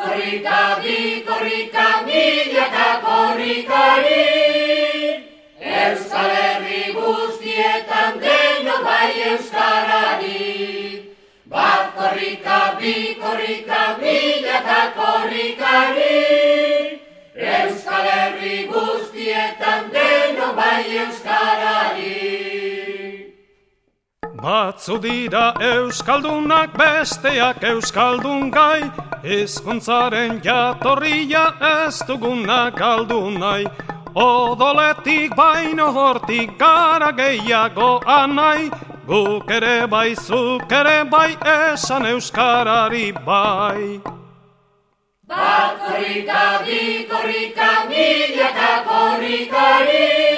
korrika, bi korrika, milaka korrikari. Euskal Herri guztietan deno bai Euskarari. Bat korrika, bi korrika, milaka korrikari. Euskal Herri guztietan deno bai Euskarari. Batzu dira euskaldunak besteak euskaldun gai, hizkuntzaren jatorria ez dugunak galdu nahi. Odoletik baino hortik gara gehiago anai, guk ere bai, zuk ere bai, esan euskarari bai. Bat korrika, bi korrika, milaka korrikari.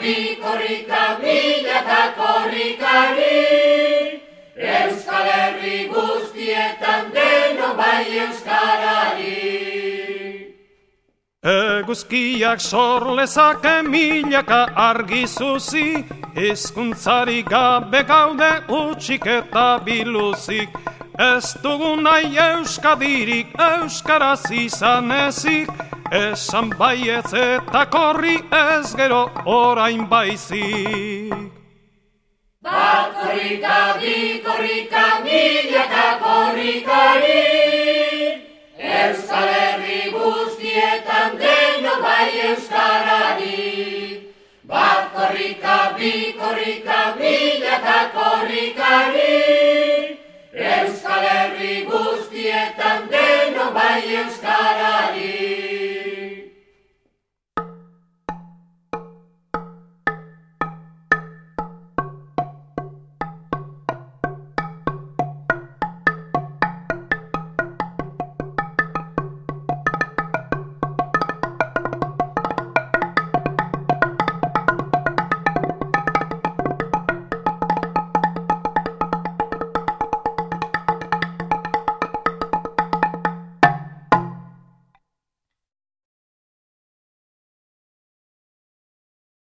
Bi korrika, milaka korrikari. Euskal Herri guztietan deno bai Euskarari. Eguzkiak sorlezake milaka argi zuzi, hizkuntzari gabe gaude utxik eta biluzik. Ez dugu nahi euskadirik euskaraz izan ezik, esan baietz eta korri ez gero orain baizik. Bat korrika, bi korrika, milaka korrikari. Euskal Herri guztietan deno bai Euskarari. Bat korrika, bi korrika, milaka korrikari. Euskal Herri guztietan deno bai Euskarari.